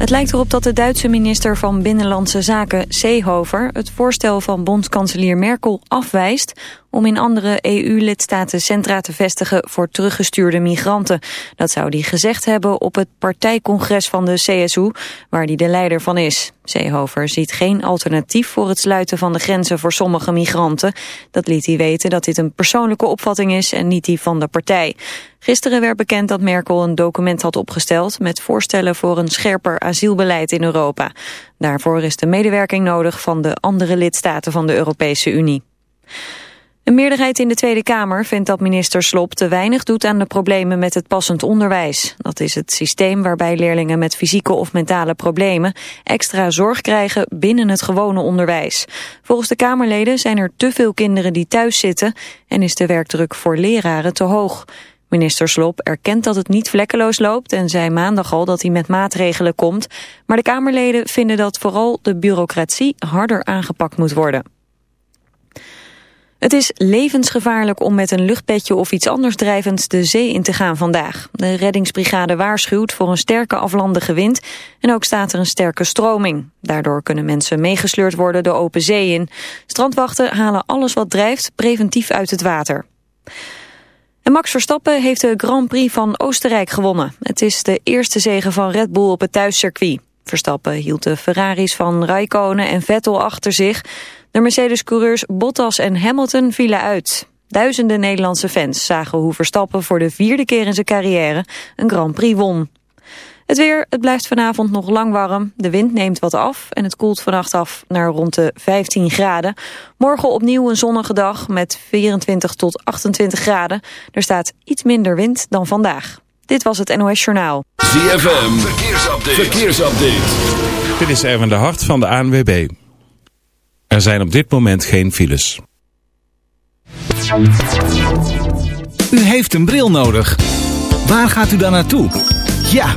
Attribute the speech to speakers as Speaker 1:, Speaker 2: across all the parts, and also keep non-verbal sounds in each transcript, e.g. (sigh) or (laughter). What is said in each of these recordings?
Speaker 1: Het lijkt erop dat de Duitse minister van Binnenlandse Zaken, Seehofer... het voorstel van bondskanselier Merkel afwijst... om in andere EU-lidstaten centra te vestigen voor teruggestuurde migranten. Dat zou hij gezegd hebben op het partijcongres van de CSU... waar hij de leider van is. Seehofer ziet geen alternatief voor het sluiten van de grenzen voor sommige migranten. Dat liet hij weten dat dit een persoonlijke opvatting is en niet die van de partij. Gisteren werd bekend dat Merkel een document had opgesteld... met voorstellen voor een scherper asielbeleid in Europa. Daarvoor is de medewerking nodig van de andere lidstaten van de Europese Unie. Een meerderheid in de Tweede Kamer vindt dat minister Slop te weinig doet aan de problemen met het passend onderwijs. Dat is het systeem waarbij leerlingen met fysieke of mentale problemen extra zorg krijgen binnen het gewone onderwijs. Volgens de Kamerleden zijn er te veel kinderen die thuis zitten en is de werkdruk voor leraren te hoog. Minister Slop erkent dat het niet vlekkeloos loopt en zei maandag al dat hij met maatregelen komt. Maar de Kamerleden vinden dat vooral de bureaucratie harder aangepakt moet worden. Het is levensgevaarlijk om met een luchtpetje of iets anders drijvends de zee in te gaan vandaag. De reddingsbrigade waarschuwt voor een sterke aflandige wind en ook staat er een sterke stroming. Daardoor kunnen mensen meegesleurd worden de open zee in. Strandwachten halen alles wat drijft preventief uit het water. Max Verstappen heeft de Grand Prix van Oostenrijk gewonnen. Het is de eerste zege van Red Bull op het thuiscircuit. Verstappen hield de Ferraris van Raikkonen en Vettel achter zich. De Mercedes-coureurs Bottas en Hamilton vielen uit. Duizenden Nederlandse fans zagen hoe Verstappen voor de vierde keer in zijn carrière een Grand Prix won. Het weer, het blijft vanavond nog lang warm. De wind neemt wat af en het koelt vannacht af naar rond de 15 graden. Morgen opnieuw een zonnige dag met 24 tot 28 graden. Er staat iets minder wind dan vandaag. Dit was het NOS Journaal.
Speaker 2: ZFM, verkeersupdate. verkeersupdate.
Speaker 3: Dit is Erwin de Hart van de ANWB. Er zijn op dit moment geen files.
Speaker 4: U heeft een bril nodig. Waar gaat u dan naartoe? Ja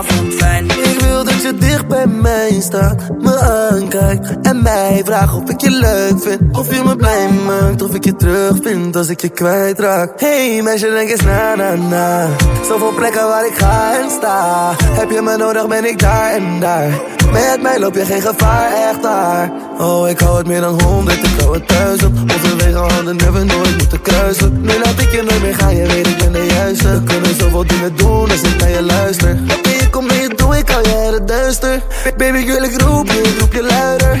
Speaker 5: Ik wil dat je dicht bij mij staat, me aankijkt en mij vraagt of ik je leuk vind. Of je me blij maakt, of ik je terug vind als ik je kwijtraak. Hey meisje, denk eens na na na. Zoveel plekken waar ik ga en sta. Heb je me nodig, ben ik daar en daar. Met mij loop je geen gevaar, echt daar. Oh, ik hou het meer dan honderd, ik hou het duizend. Onze wegen hadden never nooit moeten kruisen. Nu laat ik je nooit meer gaan, je weet ik ben de juiste. We kunnen zoveel dingen doen als ik naar je luister. Oké, ik kom mee, doe ik al je het duister. Baby, ik wil ik roep je, roep je luider.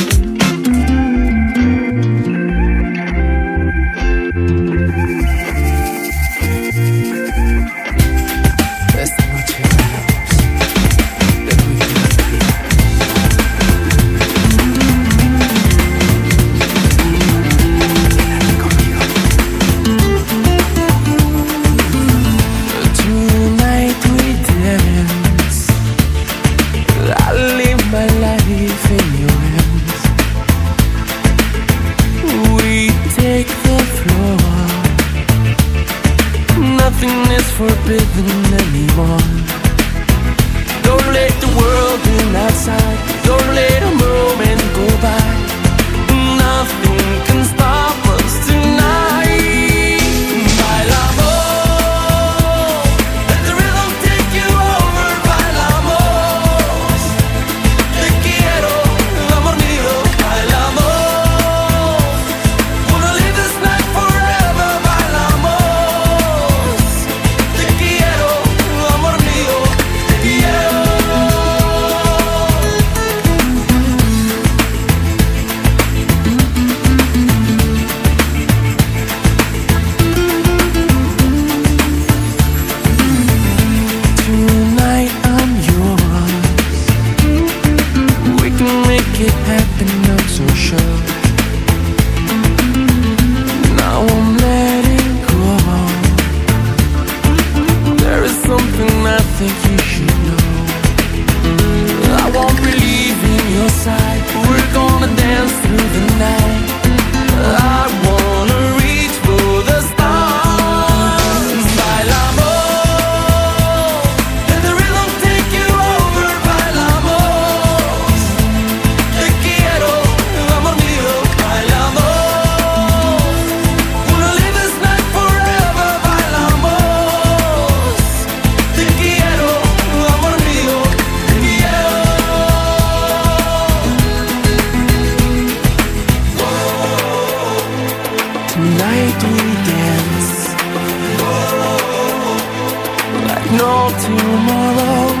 Speaker 5: Forbidden anymore. Don't let the world in outside. no tomorrow.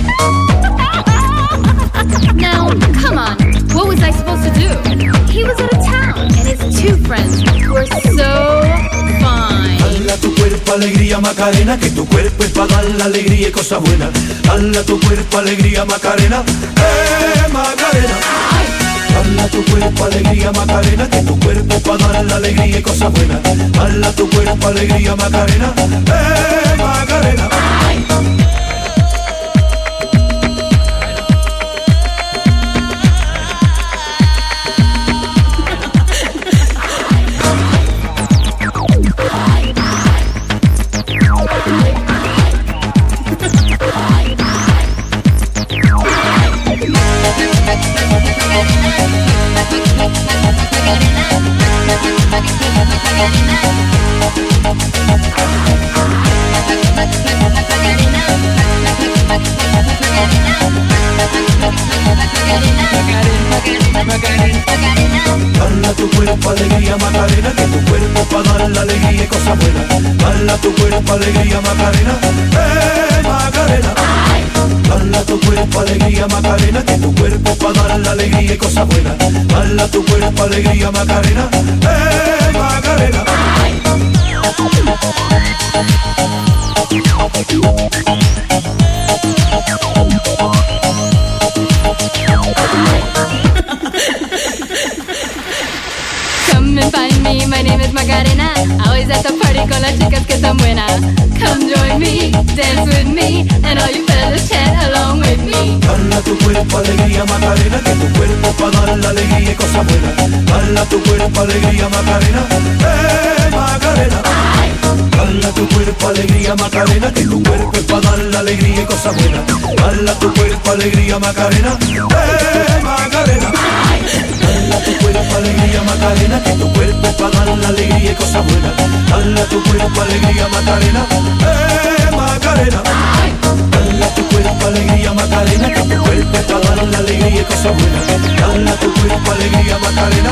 Speaker 6: He was out of town, and his two friends were so fine.
Speaker 7: Dala tu cuerpo alegría Macarena, que tu cuerpo es para dar la alegría y cosas buenas. Dala tu cuerpo alegría Macarena, eh Macarena. Dala tu cuerpo alegría Macarena, que tu cuerpo para dar la alegría y cosas buenas. Dala tu cuerpo alegría Macarena, eh Macarena. Dala alegría Macarena, eh Macarena. Dala tu cuerpo alegría Macarena, que tu cuerpo es para dar la alegría y cosas buenas. Dala tu cuerpo alegría Macarena, eh Macarena. Dala tu cuerpo alegría Macarena, que tu cuerpo es para dar la alegría y cosas buenas. Dala tu cuerpo alegría Macarena, eh Macarena. Dala tu cuerpo alegría Macarena, que tu cuerpo es para dar la alegría y cosas buenas. Dala tu cuerpo alegría Macarena,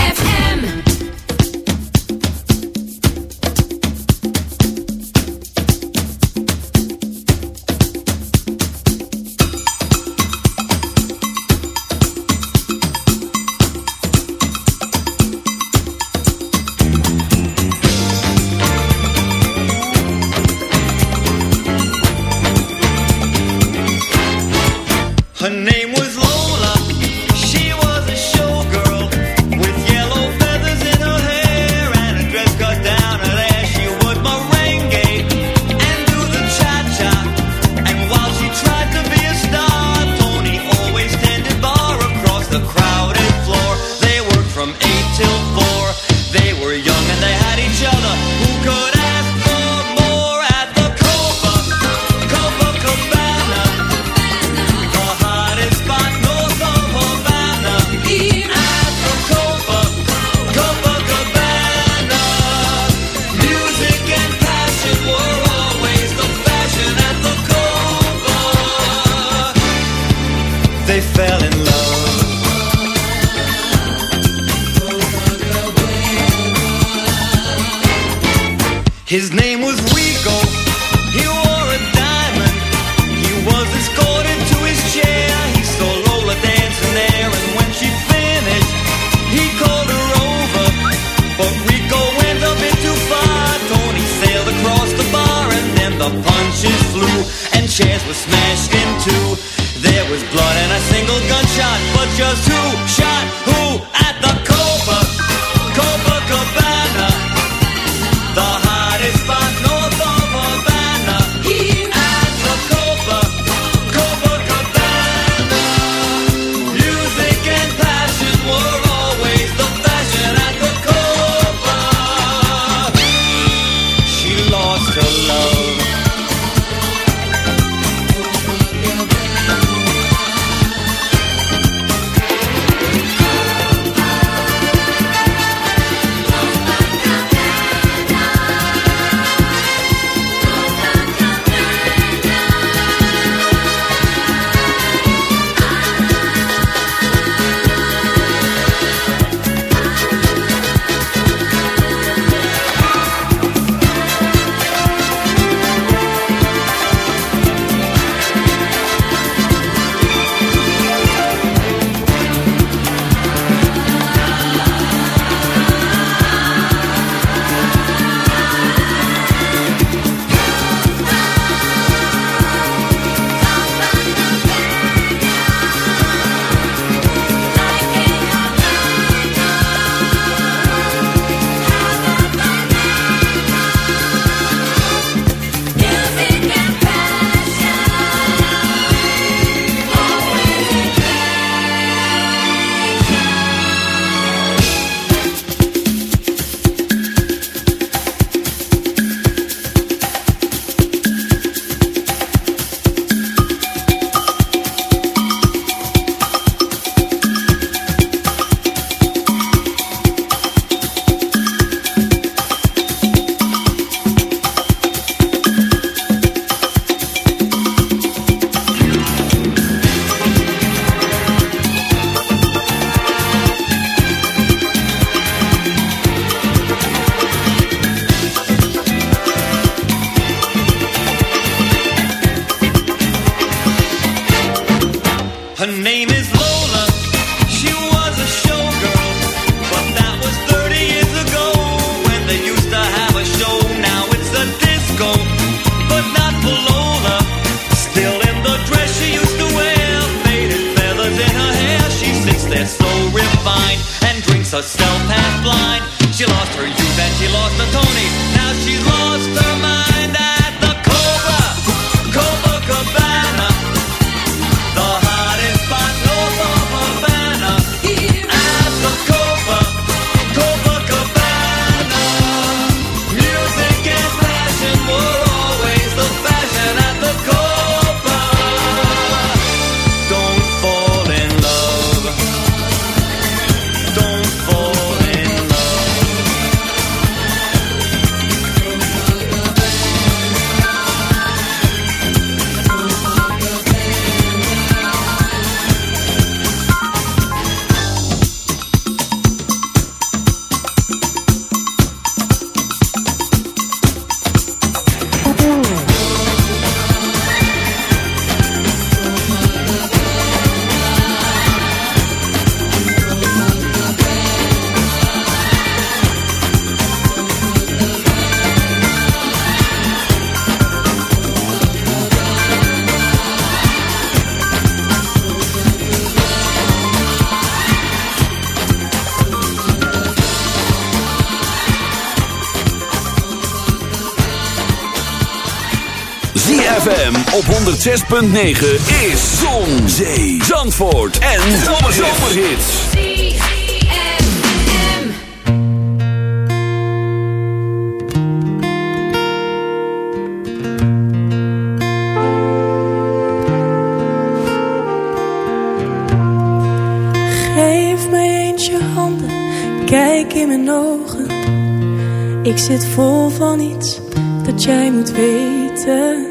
Speaker 8: a stealth path blind. She lost her youth and she lost the
Speaker 2: tone. 106.9 is Zon, Zee, Zandvoort en Zomerhits.
Speaker 9: Geef mij eens je handen, kijk in mijn ogen. Ik zit vol van iets dat jij moet weten.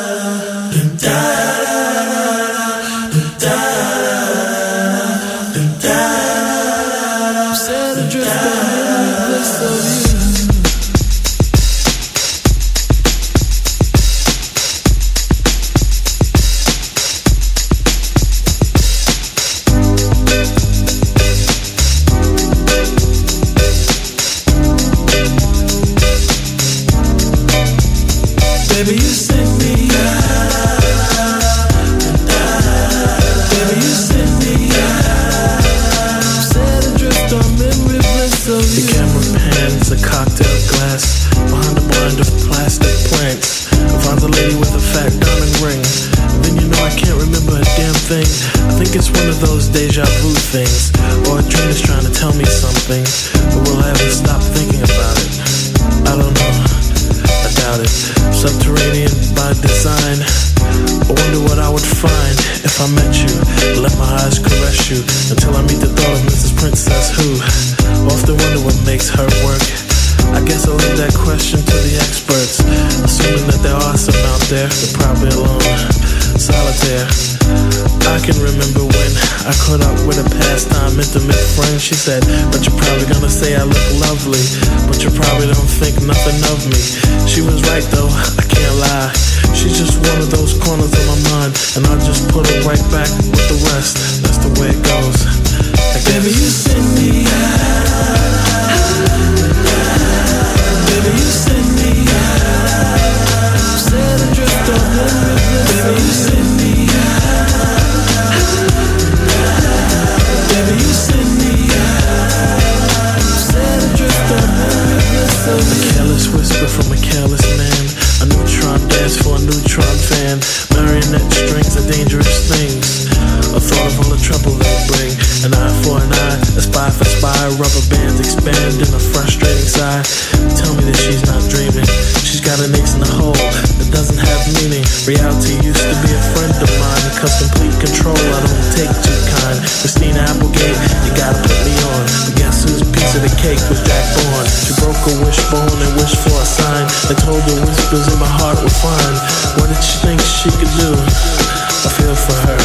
Speaker 10: she said, but you're probably gonna say I look lovely, but you probably don't think nothing of me. She was right though. (laughs) fun. What did she think she could do? I feel for her,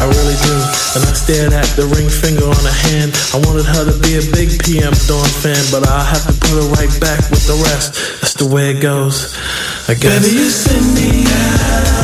Speaker 10: I really do. And I stared at the ring finger on her hand. I wanted her to be a big PM Dawn fan, but I'll have to put her right back with the rest. That's the way it goes, I guess. Baby, you send me
Speaker 11: out.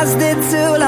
Speaker 11: I stayed too long.